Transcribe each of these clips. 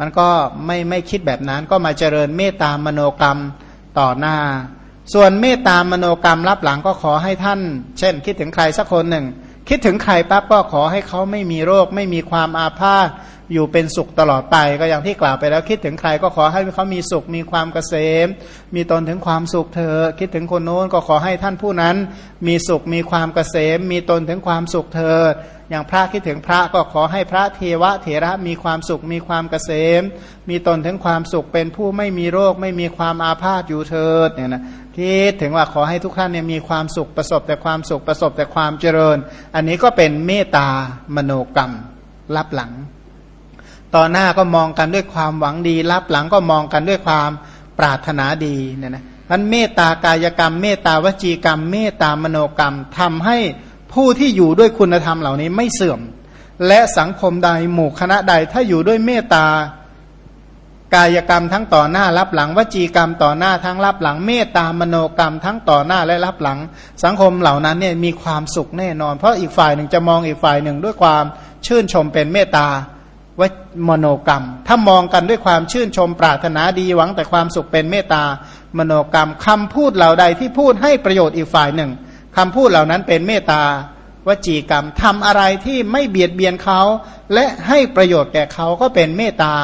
มันก็ไม่ไม่คิดแบบนั้นก็มาเจริญเมตตามโนกรรมต่อหน้า ส่วนเมตตามโนกรรมรับหลังก็ขอให้ท่าน เช่น คิดถึงใครสักคนหนึ่ง คิดถึงใครปั๊บก็ขอให้เขาไม่มีโรค ไม่มีความอาพาธ อยู่เป็นสุขตลอดไปก็อย่างที่กล่าวไปแล้วคิดถึงใครก็ขอให้เขามีสุขมีความเกษม มีตนถึงความสุขเธอ คิดถึงคนโน้นก็ขอให้ท่านผู้นั้น มีสุขมีความเกษม มีตนถึงความสุขเธอ อย่างพระคิดถึงพระก็ขอให้พระเทวะเถระมีความสุขมีความเกษม มีตนถึงความสุขเป็นผู้ไม่มีโรค ไม่มีความอาพาธอยู่เถิดเนี่ยนะคิดถึงว่าขอให้ทุกท่านเนี่ยมีความสุขประสบแต่ความสุขประสบแต่ความเจริญ อันนี้ก็เป็นเมตตามโนกรรม รับหลัง ต่อหน้าก็มองกันด้วยความหวังดี รับหลังก็มองกันด้วยความปรารถนาดีเนี่ยนะมันเมตตากายกรรม เมตตาวจีกรรม เมตตามโนกรรมทำให้ผู้ที่อยู่ด้วยคุณธรรมเหล่านี้ไม่เสื่อม และสังคมใดหมู่คณะใดถ้าอยู่ด้วยเมตตากายกรรมทั้งต่อหน้ารับหลังวจีกรรมต่อหน้าทั้งรับหลัง เมตตามโนกรรมทั้งต่อหน้าและรับหลัง สังคมเหล่านั้นเนี่ยมีความสุขแน่นอน เพราะอีกฝ่ายหนึ่งจะมองอีกฝ่ายหนึ่งด้วยความชื่นชมเป็นเมตตา วมโนกรรม ถ้ามองกันด้วยความชื่นชมปรารถนาดีหวังแต่ความสุขเป็นเมตตามโนกรรมคำพูดเหล่าใดที่พูดให้ประโยชน์อีกฝ่ายหนึ่งคำพูดเหล่านั้นเป็นเมตตาวจีกรรมทำอะไรที่ไม่เบียดเบียนเขา และให้ประโยชน์แก่เขาก็เป็นเมตตา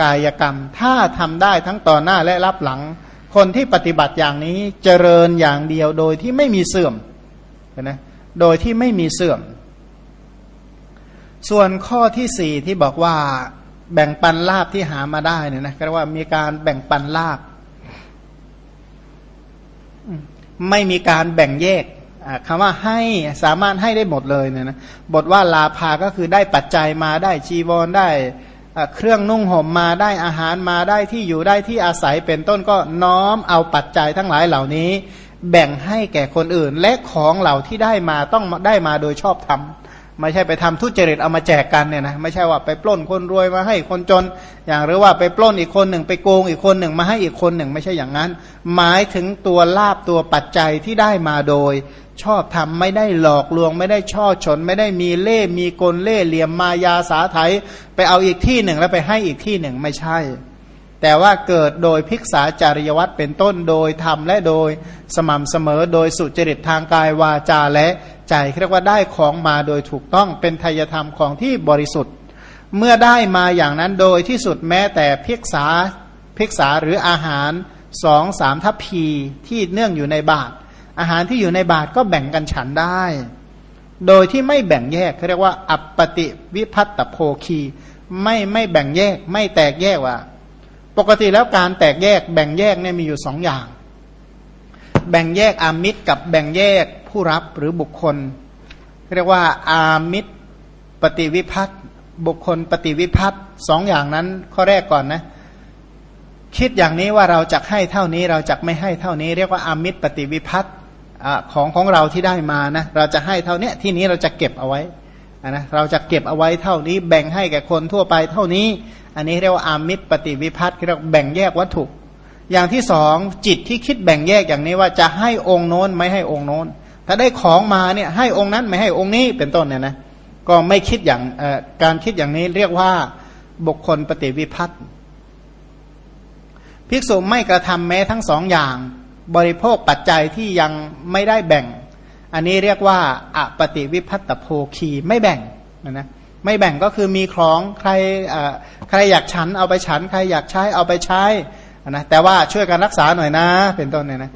กายกรรม ถ้าทำได้ทั้งต่อหน้าและรับหลัง คนที่ปฏิบัติอย่างนี้เจริญอย่างเดียวโดยที่ไม่มีเสื่อมนะโดยที่ไม่มีเสื่อม ส่วนข้อที่สี่ที่บอกว่าแบ่งปันลาบที่หามาได้เนี่ยนะก็ว่ามีการแบ่งปันลาบไม่มีการแบ่งแยกคำว่าให้สามารถให้ได้หมดเลยเนี่ยนะบทว่าลาภาก็คือได้ปัจจัยมาได้จีวรได้เครื่องนุ่งห่มมาได้อาหารมาได้ที่อยู่ได้ที่อาศัยเป็นต้นก็น้อมเอาปัจจัยทั้งหลายเหล่านี้ แบ่งให้แก่คนอื่น และของเหล่าที่ได้มาต้องได้มาโดยชอบธรรม ไม่ใช่ไปทำทุจริตเอามาแจกกันเนี่ยนะไม่ใช่ว่าไปปล้นคนรวยมาให้คนจน อย่างหรือว่าไปปล้นอีกคนหนึ่งไปโกงอีกคนหนึ่งมาให้อีกคนหนึ่งไม่ใช่อย่างนั้น หมายถึงตัวลาบตัวปัจจัยที่ได้มาโดย ชอบทำไม่ได้หลอกลวง ไม่ได้ช่อฉนไม่ได้มีเล่มีกลเล่เหลี่ยมมายาสาไถไปเอาอีกที่หนึ่งแล้วไปให้อีกที่หนึ่งไม่ใช่ แต่ว่าเกิดโดยภิกษาจาริยวัตรเป็นต้นโดยธรรมและโดยสม่ำเสมอโดยสุจริตทางกายวาจาและ ใจเรียกว่าได้ของมาโดยถูกต้องเป็นทายธรรมของที่บริสุทธิ์ เมื่อได้มาอย่างนั้นโดยที่สุดแม้แต่ภิกษาภิกษาหรืออาหารสองสามทัพพีที่เนื่องอยู่ในบาทอาหารที่อยู่ในบาทก็แบ่งกันฉันได้ โดยที่ไม่แบ่งแยกเขาเรียกว่า อัปปติวิพัตตโพคีไม่ไม่แบ่งแยกไม่แตกแยกว่า ปกติแล้วการแตกแยกแบ่งแยกเนี่ยมีอยู่สองอย่าง แบ่งแยกอามิตรกับแบ่งแยก ผู้รับหรือบุคคล เรียกว่าอามิตรปฏิวิพัตบุคคลปฏิวิพัตสองอย่างนั้นข้อแรกก่อนนะ คิดอย่างนี้ว่าเราจะให้เท่านี้เราจะไม่ให้เท่านี้ เรียกว่าอามิตรปฏิวิพัตของของเราที่ได้มานะเราจะให้เท่านี้ที่นี้เราจะเก็บเอาไว้นะเราจะเก็บเอาไว้เท่านี้ แบ่งให้แก่คนทั่วไปเท่านี้ อันนี้เรียกว่าอามิตรปฏิวิพัฒน์เรียกแบ่งแยกวัตถุ อย่างที่สองจิตที่คิดแบ่งแยกอย่างนี้ว่าจะให้องค์โน้นไม่ให้องค์โน้น ถ้าได้ของมาเนี่ยให้องค์นั้นไม่ให้องค์นี้เป็นต้นเนี่ยนะก็ไม่คิดอย่างการคิดอย่างนี้เรียกว่าบุคคลปฏิวิพัฒน์ภิกษุไม่กระทำแม้ทั้งสองอย่าง บริโภคปัจจัยที่ยังไม่ได้แบ่ง อันนี้เรียกว่าอปฏิวิพัตตโพคีไม่แบ่งนะนะไม่แบ่งก็คือมีของใครใครอยากฉันเอาไปฉัน ใครอยากใช้เอาไปใช้นะแต่ว่าช่วยกันรักษาหน่อยนะ เป็นต้นเนี่ยนะ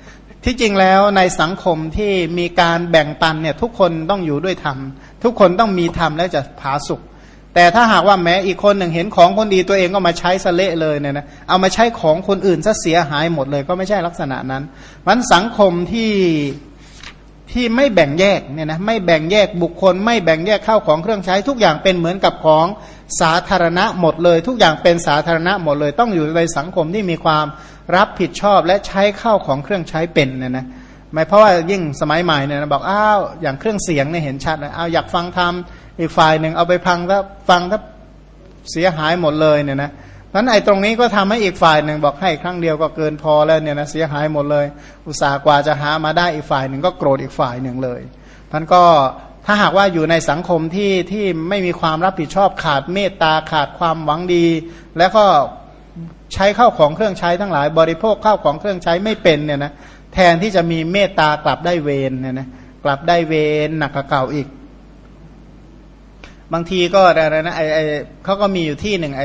ที่จริงแล้วในสังคมที่มีการแบ่งปันเนี่ยทุกคนต้องอยู่ด้วยธรรม ทุกคนต้องมีธรรมแล้วจะผาสุข แต่ถ้าหากว่าแม้อีกคนหนึ่งเห็นของคนดีตัวเองก็มาใช้สเละเลยเนี่ยนะเอามาใช้ของคนอื่นซะเสียหายหมดเลยก็ไม่ใช่ลักษณะนั้นมันสังคมที่ ที่ไม่แบ่งแยกเนี่ยนะไม่แบ่งแยกบุคคล ไม่แบ่งแยกเข้าของเครื่องใช้ ทุกอย่างเป็นเหมือนกับของสาธารณะหมดเลย ทุกอย่างเป็นสาธารณะหมดเลย ต้องอยู่ในสังคมที่มีความรับผิดชอบและใช้เข้าของเครื่องใช้เป็นเนี่ยนะไม่เพราะว่ายิ่งสมัยใหม่เนี่ยนะบอกอ้าวอย่างเครื่องเสียงเนี่ยเห็นชัดเลยอ้าวอยากฟังทำอีกฝ่ายหนึ่งเอาไปพังถ้าฟังถ้าเสียหายหมดเลยเนี่ยนะ นั้นไอ้ตรงนี้ก็ทำให้อีกฝ่ายหนึ่งบอกให้ครั้งเดียวก็เกินพอแล้วเนี่ยนะเสียหายหมดเลย อุตส่าห์กว่าจะหามาได้อีกฝ่ายหนึ่งก็โกรธอีกฝ่ายหนึ่งเลยท่านก็ถ้าหากว่าอยู่ในสังคมที่ที่ไม่มีความรับผิดชอบขาดเมตตาขาดความหวังดี แล้วก็ใช้เข้าของเครื่องใช้ทั้งหลาย บริโภคเข้าของเครื่องใช้ไม่เป็นเนี่ยนะแทนที่จะมีเมตตากลับได้เวรเนี่ยนะกลับได้เวรหนักกว่าเก่าอีก บางทีก็อะไรนะไอไอเขาก็มีอยู่ที่หนึ่งไอ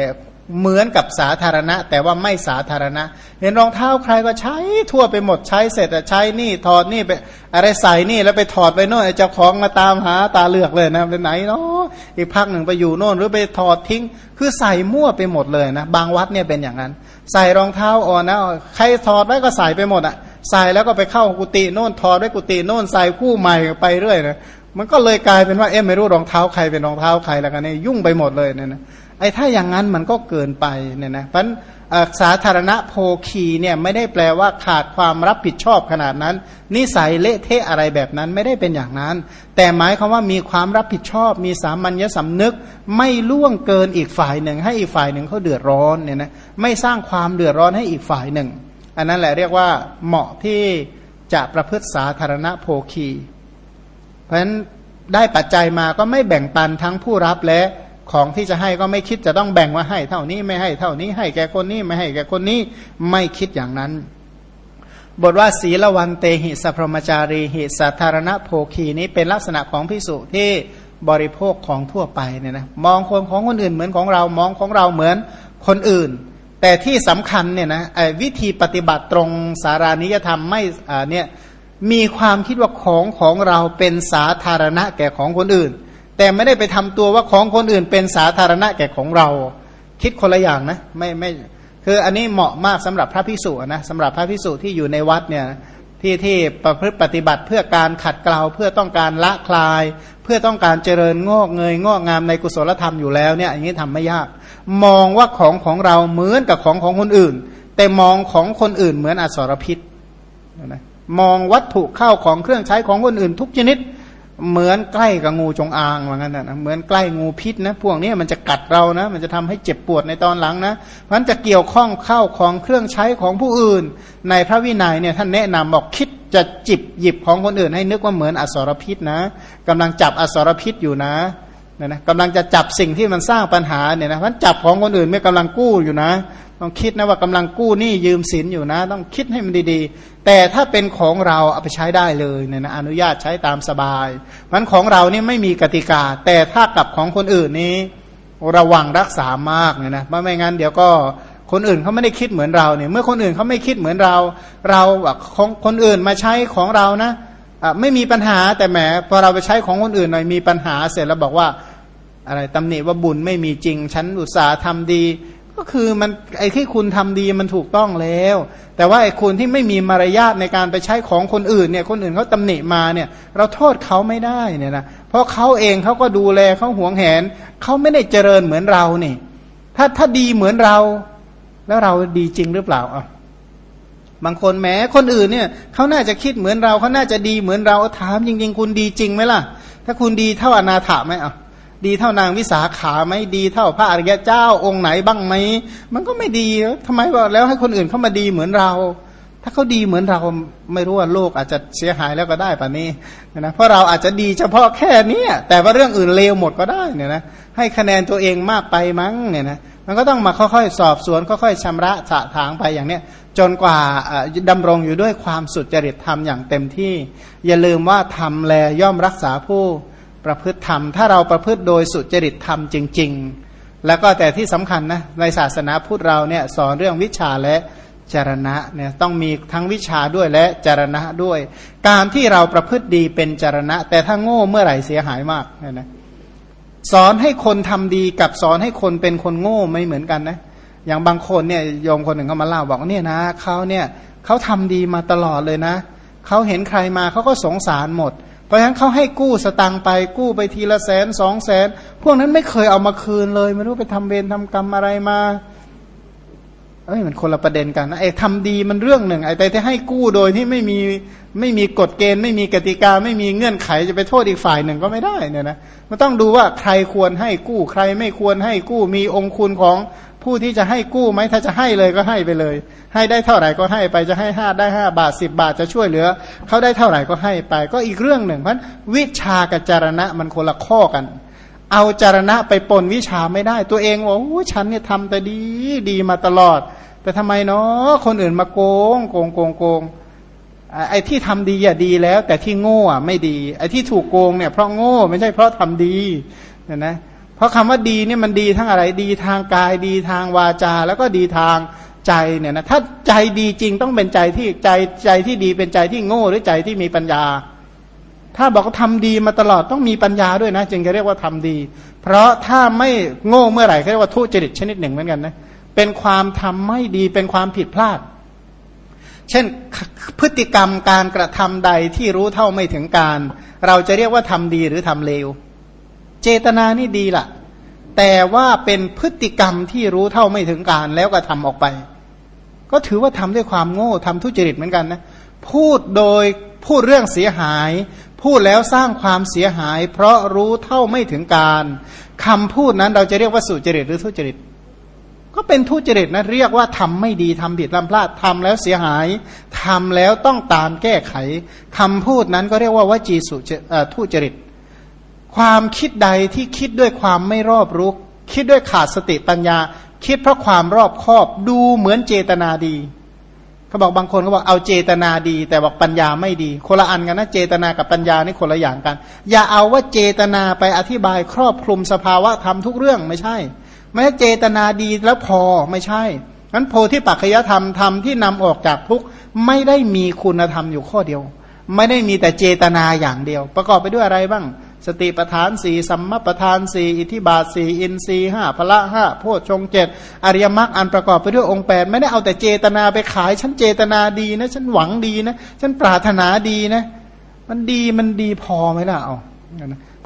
เหมือนกับสาธารณะ แต่ว่าไม่สาธารณะ เห็นรองเท้าใครก็ใช้ทั่วไปหมดใช้เสร็จใช้นี่ถอดนี่ไปอะไรใส่นี่แล้วไปถอดไปโน่นเจ้าของมาตามหาตาเลือกเลยนะไปไหนเนาะอีกพักหนึ่งไปอยู่โน่นหรือไปถอดทิ้ง คือใส่มั่วไปหมดเลยนะบางวัดเนี่ยเป็นอย่างนั้น ใส่รองเท้าอ่อนนะใครถอดไว้ก็ใส่ไปหมดอะใส่แล้วก็ไปเข้ากุฏิโน่นถอดไว้กุฏิโน่นใส่คู่ใหม่ไปเรื่อยนะมันก็เลยกลายเป็นว่าเอ๊ะไม่รู้รองเท้าใครเป็นรองเท้าใครแล้วกันเนี่ยยุ่งไปหมดเลยเนี่ยนะ อ้ถ้าอย่างนั้นมันก็เกินไปเนี่ยนะเพราะสาธารณะโภคีเนี่ยไม่ได้แปลว่าขาดความรับผิดชอบขนาดนั้น นิสัยเละเทะอะไรแบบนั้นไม่ได้เป็นอย่างนั้น แต่หมายความว่ามีความรับผิดชอบ มีสามัญญสำนึก ไม่ล่วงเกินอีกฝ่ายหนึ่ง ให้อีกฝ่ายหนึ่งเขาเดือดร้อนเนี่ยนะไม่สร้างความเดือดร้อนให้อีกฝ่ายหนึ่ง อันนั้นแหละเรียกว่าเหมาะที่จะประพฤติสาธารณะโภคี เพราะฉะนั้นได้ปัจจัยมาก็ไม่แบ่งปันทั้งผู้รับและ ของที่จะให้ก็ไม่คิดจะต้องแบ่งว่าให้ เท่านี้ไม่ให้เท่านี้ให้แก่คนนี้ไม่ให้แก่คนนี้ไม่คิดอย่างนั้น บทว่าศีลวันเตหิสัพรมจารีหิสาธารณโภคีนี้เป็นลักษณะของพิสุที่บริโภคของทั่วไปเนี่ยนะมองคนของคนอื่นเหมือนของเรามองของเราเหมือนคนอื่น แต่ที่สำคัญเนี่ยนะวิธีปฏิบัติตรงสารานิยธรรมไม่เนี่ยมีความคิดว่าของของเราเป็นสาธารณะแก่ของคนอื่น แต่ไม่ได้ไปทำตัวว่าของคนอื่นเป็นสาธารณะแก่ของเรา คิดคนละอย่างนะ ไม่ไม่คืออันนี้เหมาะมากสำหรับพระพิสุนะสำหรับพระพิสุที่อยู่ในวัดเนี่ยที่ที่ประพฤติปฏิบัติเพื่อการขัดเกลาเพื่อต้องการละคลาย เพื่อต้องการเจริญงอกเงยงอกงามในกุศลธรรมอยู่แล้วเนี่ยอย่างนี้ทำไม่ยาก มองว่าของของเราเหมือนกับของของคนอื่น แต่มองของคนอื่นเหมือนอสรพิษนะมองวัตถุเข้าของเครื่องใช้ของคนอื่นทุกชนิด เหมือนใกล้กับงูจงอางว่างั้นนะเหมือนใกล้งูพิษนะพวกนี้มันจะกัดเรานะ มันจะทำให้เจ็บปวดในตอนหลังนะเพราะนั้นจะเกี่ยวข้องเข้าของเครื่องใช้ของผู้อื่น ในพระวินัยเนี่ยท่านแนะนำบอกคิดจะจิบหยิบของคนอื่น ให้นึกว่าเหมือนอสรพิษนะกำลังจับอสรพิษอยู่นะนะนะกำลังจะจับสิ่งที่มันสร้างปัญหาเนี่ยนะเพราะจับของคนอื่นไม่กำลังกู้อยู่นะ ต้องคิดนะว่ากำลังกู้หนี้ยืมสินอยู่นะ ต้องคิดให้มันดีๆ แต่ถ้าเป็นของเราเอาไปใช้ได้เลยเนี่ยนะอนุญาตใช้ตามสบายมันของเรานี่ไม่มีกติกา แต่ถ้ากับของคนอื่นนี้ ระวังรักษามากเนี่ยนะไม่งั้นเดี๋ยวก็คนอื่นเขาไม่ได้คิดเหมือนเราเนี่ย เมื่อคนอื่นเขาไม่คิดเหมือนเรา เราของคนอื่นมาใช้ของเรานะไม่มีปัญหาแต่แหมพอเราไปใช้ของคนอื่นหน่อยมีปัญหาเสร็จแล้วบอกว่าอะไรตำหนิว่าบุญไม่มีจริง ฉันอุตส่าห์ทำดี ก็คือมันไอ้ที่คุณทำดีมันถูกต้องแล้ว แต่ว่าไอ้คุณที่ไม่มีมารยาทในการไปใช้ของคนอื่นเนี่ยคนอื่นเขาตำหนิมาเนี่ย เราโทษเขาไม่ได้เนี่ยนะเพราะเขาเองเขาก็ดูแลเขาหวงแหนเขาไม่ได้เจริญเหมือนเรานี่ ถ้าถ้าดีเหมือนเรา แล้วเราดีจริงหรือเปล่าอะบางคนแม้คนอื่นเนี่ยเขาน่าจะคิดเหมือนเราเขาน่าจะดีเหมือนเราถามจริง ๆ คุณดีจริงไหมล่ะ ถ้าคุณดีเท่าอนาถาไหมอะ ดีเท่านางวิสาขาไหมดีเท่าพระอริยเจ้าองค์ไหนบ้างไหมมันก็ไม่ดีทำไมว่าแล้วให้คนอื่นเข้ามาดีเหมือนเรา ถ้าเขาดีเหมือนเราไม่รู้ว่าโลกอาจจะเสียหายแล้วก็ได้ป่ะนี้นะเพราะเราอาจจะดีเฉพาะแค่นี้แต่ว่าเรื่องอื่นเลวหมดก็ได้เนี่ยนะให้คะแนนตัวเองมากไปมั้งเนี่ยนะมันก็ต้องมาค่อยๆ สอบสวนค่อยๆชำระสะถางไปอย่างเนี้ยจนกว่าดำรงอยู่ด้วยความสุดจริตธรรมอย่างเต็มที่ อย่าลืมว่าทำแลย่อมรักษาผู้ ประพฤติธรรม ถ้าเราประพฤติโดยสุจริตธรรมจริง ๆ แล้วก็แต่ที่สำคัญนะในศาสนาพุทธเราเนี่ยสอนเรื่องวิชาและจารณะเนี่ยต้องมีทั้งวิชาด้วยและจารณะด้วย การที่เราประพฤติดีเป็นจารณะ แต่ถ้าโง่เมื่อไหร่เสียหายมากเนี่ยนะสอนให้คนทำดีกับสอนให้คนเป็นคนโง่ไม่เหมือนกันนะอย่างบางคนเนี่ยโยมคนหนึ่งเขามาเล่าบอกเนี่ยนะเขาเนี่ยเขาทำดีมาตลอดเลยนะเขาเห็นใครมาเขาก็สงสารหมด ราะฉะนั้นเขาให้กู้สตังไปกู้ไปทีละแสนสองแสนพวกนั้นไม่เคยเอามาคืนเลย ไม่รู้ไปทำเวรทำกรรมอะไรมาเอ้ยมันคนละประเด็นกันนะไอ้ทำดีมันเรื่องหนึ่งไอ้แต่ที่ให้กู้โดยที่ไม่มีไม่มีกฎเกณฑ์ ไม่มีกติกา ไม่มีเงื่อนไขจะไปโทษอีกฝ่ายหนึ่งก็ไม่ได้เนี่ยนะมันต้องดูว่าใครควรให้กู้ใครไม่ควรให้กู้มีองค์คุณของ ผู้ที่จะให้กู้ไหมถ้าจะให้เลยก็ให้ไปเลย ให้ได้เท่าไหร่ก็ให้ไปจะให้ห้าได้ห้าบาทสิบาทจะช่วยเหลือเขาได้เท่าไหร่ก็ให้ไป ก็อีกเรื่องหนึ่งเพราะวิชากับจารณะมันคนละข้อกัน เอาจารณะไปปนวิชาไม่ได้ตัวเองว่าโอ้ฉันเนี่ยทำแต่ดีดีมาตลอด แต่ทำไมเนาะคนอื่นมาโกงโกงโกงโกงไอ้ที่ทำดีอะดีแล้ว แต่ที่โง่อะไม่ดีไอ้ที่ถูกโกงเนี่ยเพราะโง่ไม่ใช่เพราะทำดีเนี่ยนะเพ ราะคำว่าดีเนี่ยมันดีทั้งอะไรดีทางกายดีทางวาจา แล้วก็ดีทางใจเนี่ยนะถ้าใจดีจริงต้องเป็นใจที่ใจใจที่ดีเป็นใจที่โง่หรือใจที่มีปัญญา ถ้าบอกว่าทำดีมาตลอดต้องมีปัญญาด้วยนะ จึงจะเรียกว่าทำดี เพราะถ้าไม่โง่เมื่อไหร่เขาเรียกว่าทุจริตชนิดหนึ่งเหมือนกันนะเป็นความทำไม่ดีเป็นความผิดพลาด เช่นพฤติกรรมการกระทำใดที่รู้เท่าไม่ถึงการ เราจะเรียกว่าทำดีหรือทำเลว เจตนานี่ดีละ่ะ แต่ว่าเป็นพฤติกรรมที่รู้เท่าไม่ถึงการแล้วก็ทำออกไป ก็ถือว่าทำด้วยความโง่ทำทุจริตเหมือนกันนะพูดโดยพูดเรื่องเสียหาย พูดแล้วสร้างความเสียหาย เพราะรู้เท่าไม่ถึงการคำพูดนั้นเราจะเรียกว่าสุจริตหรือทุจริต ก็เป็นทุจริตนะเรียกว่าทำไม่ดีทำผิดลำพลาดทำแล้วเสียหายทำแล้วต้องตามแก้ไขคำพูดนั้นก็เรียกว่าวจีสุทุจริต ความคิดใดที่คิดด้วยความไม่รอบรู้คิดด้วยขาดสติปัญญา คิดเพราะความรอบคอบดูเหมือนเจตนาดีเขาบอกบางคนเขาบอกเอาเจตนาดี แต่บอกปัญญาไม่ดี คนละอันกันนะเจตนากับปัญญานี่คนละอย่างกัน อย่าเอาว่าเจตนาไปอธิบายครอบคลุมสภาวะทำทุกเรื่องไม่ใช่ ไม่ใช่เจตนาดีแล้วพอไม่ใช่นั้นโพธิปัจจยธรรมธรรมที่นำออกจากทุกไม่ได้มีคุณธรรมอยู่ข้อเดียว ไม่ได้มีแต่เจตนาอย่างเดียว ประกอบไปด้วยอะไรบ้าง สติปทานสี่สัมมาปทานสี่อิทิบาทสี่อินทรีห้าพละห้าโพชฌงเจ็ดอริยมรรคอันประกอบไปด้วยองค์แปดไม่ได้เอาแต่เจตนาไปขาย ฉันเจตนาดีนะ ฉันหวังดีนะ ฉันปรารถนาดีนะ มันดีมันดีพอไหมล่ะเอา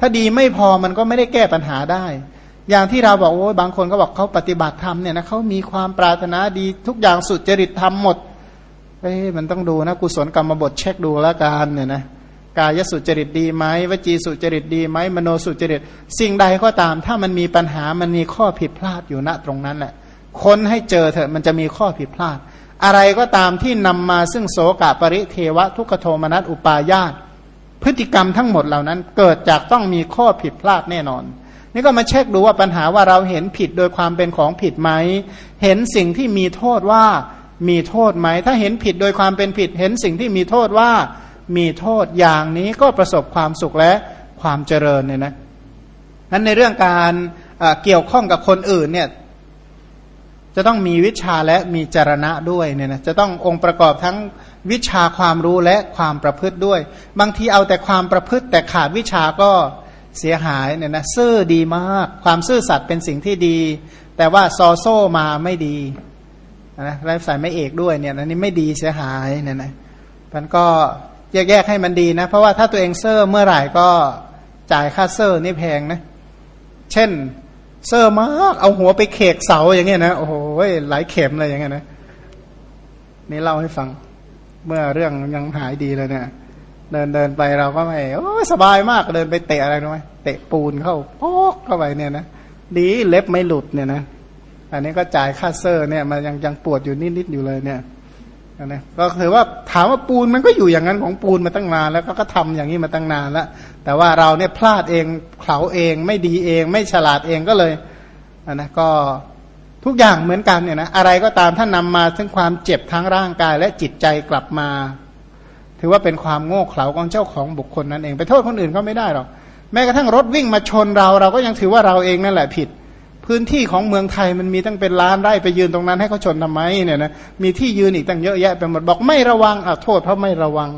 ถ้าดีไม่พอมันก็ไม่ได้แก้ปัญหาได้ อย่างที่เราบอกโอ้บางคนก็บอกเขาปฏิบัติธรรมเนี่ยนะเขามีความปรารถนาดีทุกอย่างสุดจริตทำหมดเอ้มันต้องดูนะกุศลกรรมบทเช็คดูแล้วกันเนี่ยนะ กายสุจริตดีไหมวจีสุจริตดีไหมมโนสุจริต สิ่งใดก็ตาม ถ้ามันมีปัญหามันมีข้อผิดพลาดอยู่ณตรงนั้นแหละค้นให้เจอเถอะมันจะมีข้อผิดพลาด อะไรก็ตามที่นำมาซึ่งโสกะปริเทวะทุกขโทมนัสอุปายาตพฤติกรรมทั้งหมดเหล่านั้น เกิดจากต้องมีข้อผิดพลาดแน่นอน นี่ก็มาเช็คดูว่าปัญหาว่าเราเห็นผิดโดยความเป็นของผิดไหมเห็นสิ่งที่มีโทษว่ามีโทษไหม ถ้าเห็นผิดโดยความเป็นผิด เห็นสิ่งที่มีโทษว่า มีโทษอย่างนี้ก็ประสบความสุขและความเจริญเนี่ยนะนั้นในเรื่องการเกี่ยวข้องกับคนอื่นเนี่ยจะต้องมีวิชาและมีจรณะด้วยเนี่ยนะจะต้ององค์ประกอบทั้งวิชาความรู้และความประพฤติด้วย บางทีเอาแต่ความประพฤติ แต่ขาดวิชาก็เสียหายเนี่ยนะซื่อดีมาก ความซื่อสัตย์เป็นสิ่งที่ดี แต่ว่าซอโซ่มาไม่ดีนะไลฟ์ใส่ไม่เอกด้วยเนี่ยอันนี่ไม่ดีเสียหายเนี่ยนะมันก็ แยกๆให้มันดีนะ เพราะว่าถ้าตัวเองเซอร์เมื่อไหร่ก็จ่ายค่าเซอร์นี่แพงนะ เช่น เซอร์มากเอาหัวไปเขกเสาอย่างเงี้ยนะโอ้โหหลายเข็มเลยอย่างเงี้ยนะนี่เล่าให้ฟัง เมื่อเรื่องยังหายดีเลยเนี่ยเดินเดินไปเราก็ไม่โอ้สบายมากเดินไปเตะอะไรรู้ไหมเตะปูนเข้าพอกเข้าไปเนี่ยนะดีเล็บไม่หลุดเนี่ยนะอันนี้ก็จ่ายค่าเซอร์เนี่ยมันยังยังปวดอยู่นิดๆอยู่เลยเนี่ย นะก็คือว่าถามว่าปูนมันก็อยู่อย่างนั้นของปูนมาตั้งนาน แล้วก็ก็ทำอย่างนี้มาตั้งนานแล้วแต่ว่าเราเนี่ยพลาดเองเขาเองไม่ดีเอง ไม่ฉลาดเองก็เลยนะก็ทุกอย่างเหมือนกันเนี่ยนะอะไรก็ตามถ้านนำมาถึงความเจ็บทั้งร่างกายและจิตใจกลับมา ถือว่าเป็นความโง่เขลาของเจ้าของบุคคลนั่นเอง ไปโทษคนอื่นก็ไม่ได้หรอกแม้กระทั่งรถวิ่งมาชนเราเราก็ยังถือว่าเราเองนั่นแหละผิด พื้นที่ของเมืองไทยมันมีตั้งเป็นล้านไร่ไปยืนตรงนั้นให้เขาชนทำไมเนี่ยนะมีที่ยืนอีกตั้งเยอะแยะไปหมดบอกไม่ระวังอะโทษเพราะไม่ระวัง